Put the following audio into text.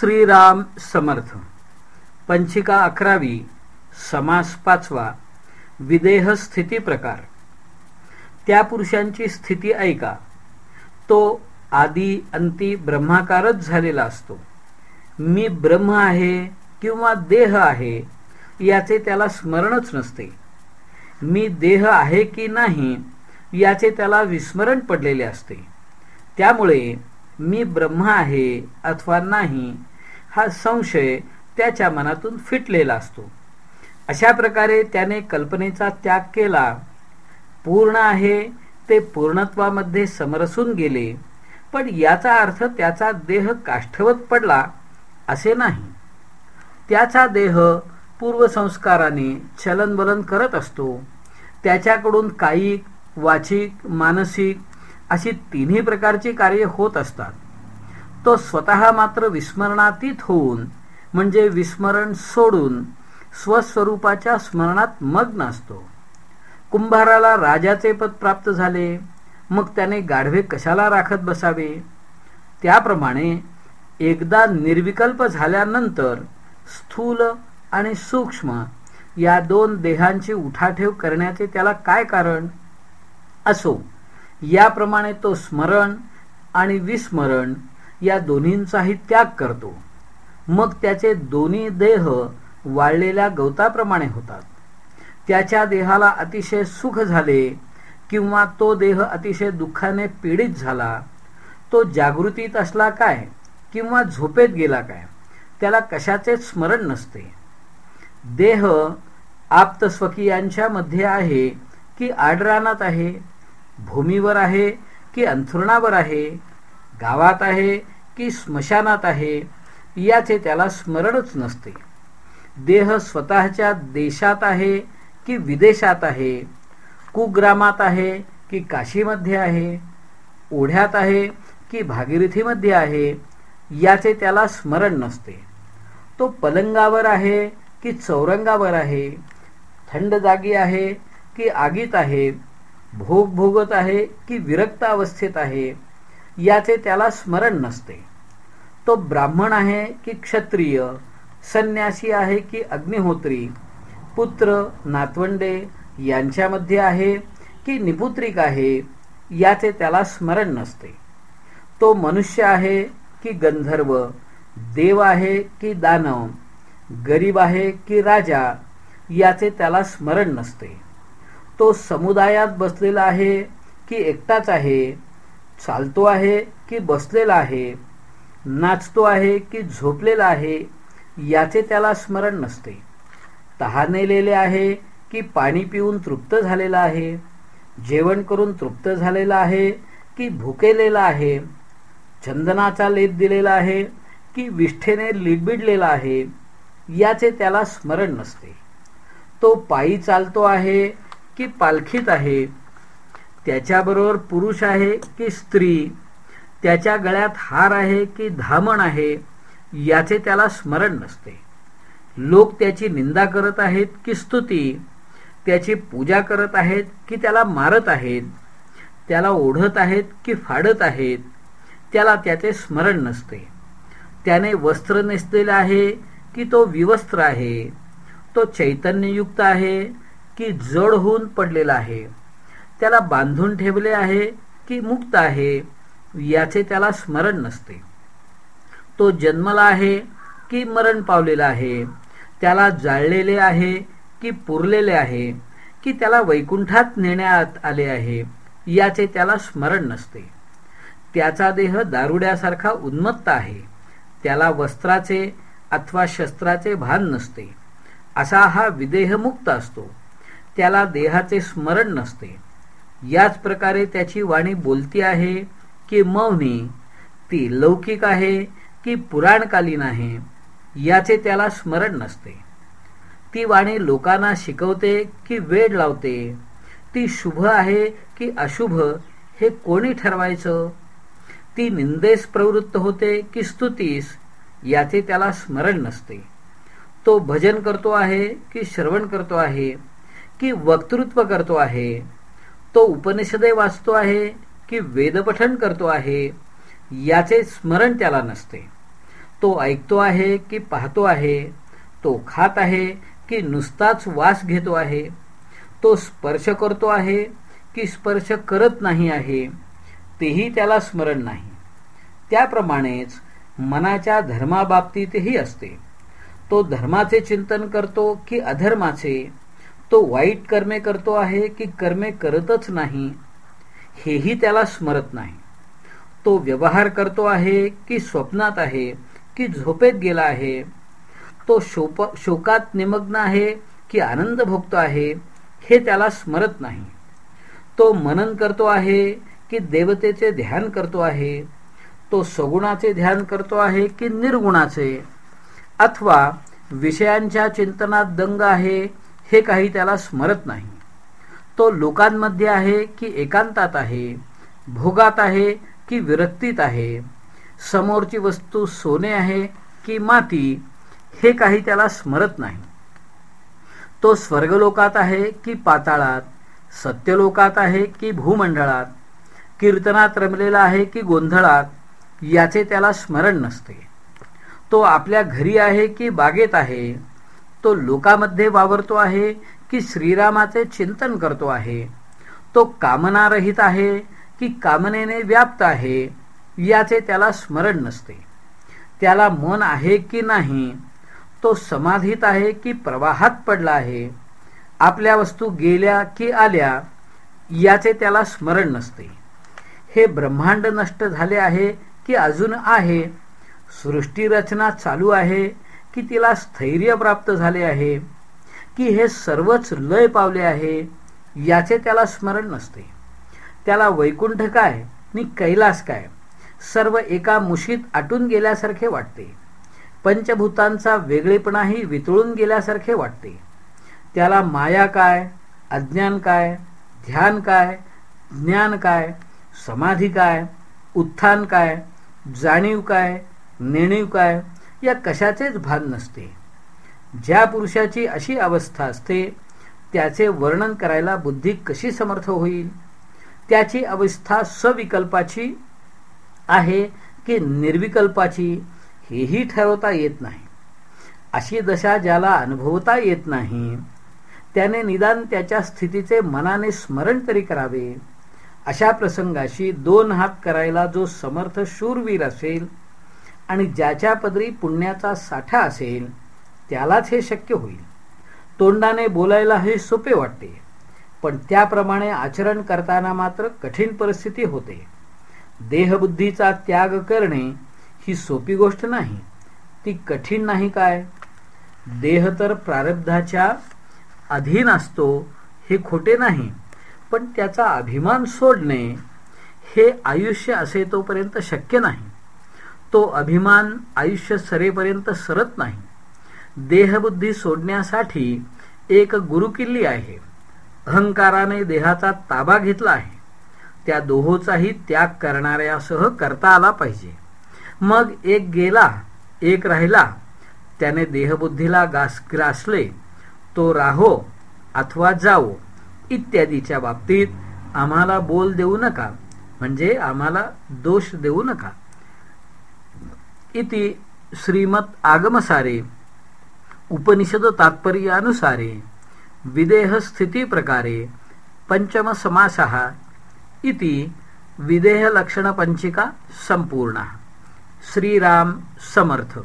श्रीराम समर्थ. पंचिका अकरावी समास पाचवा विदेह स्थिती प्रकार. त्या पुरुषांची स्थिती ऐका. तो आदी अंती ब्रह्माकारच झालेला असतो. मी ब्रह्म आहे किंवा देह आहे याचे त्याला स्मरणच नसते. मी देह आहे की नाही याचे त्याला विस्मरण पडलेले असते. त्यामुळे मी ब्रह्म आहे अथवा नाही हा संशय त्याच्या मनातून फिटलेला असतो. अशा प्रकारे त्याने कल्पनेचा त्याग केला. पूर्ण आहे ते पूर्णत्वामध्ये समरसून गेले पण याचा अर्थ त्याचा देह काष्ठवत पडला असे नाही. त्याचा देह पूर्वसंस्काराने चलनवलन करत असतो. त्याच्याकडून कायिक वाचिक मानसिक अशी तिन्ही प्रकारची कार्य होत असतात. तो स्वतः मात्र विस्मरणातीत होऊन म्हणजे विस्मरण सोडून स्वस्वरूपाच्या स्मरणात मग्न असतो. कुंभाराला राजाचे पद प्राप्त झाले मग त्याने गाढवे कशाला राखत बसावे? त्याप्रमाणे एकदा निर्विकल्प झाल्यानंतर स्थूल आणि सूक्ष्म या दोन देहांची उठाठेव करण्याचे त्याला काय कारण? असो. याप्रमाणे तो स्मरण आणि विस्मरण या दोन्हींचाही त्याग करतो. मग त्याचे दोन्ही देह वाळलेल्या गवताप्रमाणे होतात. त्याच्या देहाला अतिशय सुख झाले किंवा तो देह अतिशय दुःखाने पीडित झाला तो जागृतीत असला काय किंवा झोपेत गेला काय त्याला कशाचेच स्मरण नसते. देह आप्तस्वकीयांच्या मध्ये आहे की आडरानात आहे? भूमीवर आहे की अंथरुणावर आहे गावात आहे की स्मशानात आहे याचे त्याला स्मरणच नसते. देह स्वतःच्या देशात आहे की विदेशात आहे कुग्रामात आहे की काशीमध्ये आहे ओढ्यात आहे की भागीरथीमध्ये आहे याचे त्याला स्मरण नसते. तो पलंगावर आहे की चौरंगावर आहे थंड जागी आहे की आगीत आहे भोग भोगत आहे की विरक्त अवस्थेत आहे याचे त्याला स्मरण नसते. तो ब्राह्मण आहे की क्षत्रिय संन्यासी आहे की अग्निहोत्री पुत्र नातवंडे यांच्यामध्ये आहे की निपुत्रिक आहे याचे त्याला स्मरण नसते. तो मनुष्य आहे की गंधर्व देव आहे की दानव गरीब आहे की राजा याचे त्याला स्मरण नसते. तो समुदायात बसलेला आहे की एकटाच आहे? चालतो आहे की बसलेला आहे? नाचतो आहे की झोपलेला आहे? याचे त्याला स्मरण नसते. तहानेलेले आहे की पाणी पिऊन तृप्त झालेला आहे. जेवण करून तृप्त झालेला आहे की भुकेलेला आहे. चंदनाचा लेप दिलेला आहे की विष्ठेने लिडबिडलेला आहे. याचे त्याला स्मरण नसते. तो पायी चालतो आहे की पालखीत आहे. त्याच्याबरोबर पुरुष आहे की स्त्री. त्याच्या गळ्यात हार आहे की धामण आहे याचे त्याला स्मरण नसते. लोक त्याची निंदा करत आहेत की स्तुती. त्याची पूजा करत आहेत की त्याला मारत आहेत. त्याला ओढत आहेत की फाडत आहेत. त्याला त्याचे स्मरण नसते. त्याने वस्त्र नेसलेलं आहे की तो विवस्त्र आहे. तो चैतन्ययुक्त आहे की जड होऊन पडलेला आहे. त्याला बांधून ठेवले आहे की मुक्त आहे याचे त्याला स्मरण नसते. तो जन्मला आहे की मरण पावलेला आहे त्याला जाळलेले आहे की पुरलेले आहे की त्याला वैकुंठात नेण्यात आले आहे याचे त्याला स्मरण नसते. त्याचा देह दारुड्यासारखा उन्मत्त आहे त्याला वस्त्राचे अथवा शस्त्राचे भान नसते. असा हा विदेहमुक्त असतो. त्याला देहाचे स्मरण नसते. याच प्रकारे त्याची वाणी बोलती आहे की मौनी ती लौकिक आहे की पुराणकालीन आहे याचे त्याला स्मरण नसते. ती वाणी लोकांना शिकवते की वेड लावते. ती शुभ आहे की अशुभ हे कोणी ठरवायचं? ती निंदेस प्रवृत्त होते की स्तुतीस याचे त्याला स्मरण नसते. तो भजन करतो आहे की श्रवण करतो आहे? की वक्तृत्व करतो आहे तो उपनिषदे वाचतो आहे की वेदपठन करतो आहे याचे स्मरण त्याला नसते. तो ऐकतो आहे की पाहतो आहे तो खात आहे की नुसताच वास घेतो आहे तो स्पर्श करतो आहे की स्पर्श करत नाही आहे तेही त्याला स्मरण नाही. त्याप्रमाणेच मनाच्या धर्माबाबतीतही असते. तो धर्माचे चिंतन करतो की अधर्माचे तो वाईट कर्मे करतो आहे की कर्मे करतच नाही हेही त्याला स्मरत नाही. तो व्यवहार करतो आहे की स्वप्नात आहे की झोपेत गेला आहे. तो शोप शोकात निमग्न आहे की आनंद भोगतो आहे हे त्याला स्मरत नाही. तो मनन करतो आहे की देवतेचे ध्यान करतो आहे. तो सगुणाचे ध्यान करतो आहे की निर्गुणाचे. अथवा विषयांच्या चिंतनात दंग आहे हे काही त्याला स्मरत नाही. तो लोकांमध्ये आहे की एकांतात आहे भोगात आहे की विरक्तीत आहे समोरची वस्तू सोने आहे की माती हे काही त्याला स्मरत नाही. तो स्वर्गलोकात आहे की पाताळात सत्यलोकात आहे की भूमंडळात कीर्तनात रमलेला आहे की गोंधळात याचे त्याला स्मरण नसते. तो आपल्या घरी आहे की बागेत आहे तो लोकामध्ये वावरतो आहे की श्रीरामाचे चिंतन करतो आहे. तो कामनारहित आहे की कामनेने व्याप्त आहे याचे त्याला स्मरण नसते. त्याला मन आहे की नाही तो समाधीत आहे की प्रवाहात पडला आहे. आपल्या वस्तू गेल्या की आल्या याचे त्याला स्मरण नसते. हे ब्रह्मांड नष्ट झाले आहे की अजून आहे. सृष्टीरचना चालू आहे की तिला स्थैर्य प्राप्त झाले आहे की हे सर्वच लय पावले आहे याचे त्याला स्मरण नसते. त्याला वैकुंठ काय नि कैलास काय सर्व एका मुशीत आटून गेल्यासारखे वाटते. पंचभूतांचा वेगळेपणाही वितळून गेल्यासारखे वाटते. त्याला माया काय अज्ञान काय ध्यान काय ज्ञान काय समाधी काय उत्थान काय जाणीव काय नेणीव काय या कशाचेच भान नसते. ज्या पुरुषाची अशी अवस्था असते त्याचे वर्णन करायला बुद्धी कशी समर्थ होईल? त्याची अवस्था सविकल्पाची आहे की निर्विकल्पाची हेही ठरवता येत नाही. अशी दशा ज्याला अनुभवता येत नाही त्याने निदान त्याच्या स्थितीचे मनाने स्मरण तरी करावे. अशा प्रसंगाशी दोन हात करायला जो समर्थ शूरवीर असेल आणि ज्याच्या पदरी पुण्याचा साठा असेल त्यालाच हे शक्य होईल. तोंडाने बोलायला हे सोपे वाटते पण त्याप्रमाणे आचरण करताना मात्र कठीण परिस्थिती होते. देहबुद्धीचा त्याग करणे ही सोपी गोष्ट नाही ती कठीण नाही काय? देह तर प्रारब्धाच्या अधीन असतो हे खोटे नाही पण त्याचा अभिमान सोडणे हे आयुष्य असे तोपर्यंत शक्य नाही. तो अभिमान आयुष्य सरेपर्यंत सरत नाही. देहबुद्धी सोडण्यासाठी एक गुरुकिल्ली आहे. अहंकाराने देहाचा ताबा घेतला आहे. त्या दोहोचाही त्याग करणाऱ्यासह करता आला पाहिजे. मग एक गेला एक राहिला त्याने देहबुद्धीला गास ग्रासले तो राहो अथवा जाओ इत्यादीच्या बाबतीत आम्हाला बोल देऊ नका. म्हणजे आम्हाला दोष देऊ नका. इति श्रीमत आगमसारे उपनिषद तात्पर्यानुसारे विदेह प्रकारे पंचम समासः इति विदेह लक्षण पंचिका संपूर्ण। श्रीराम समर्थ।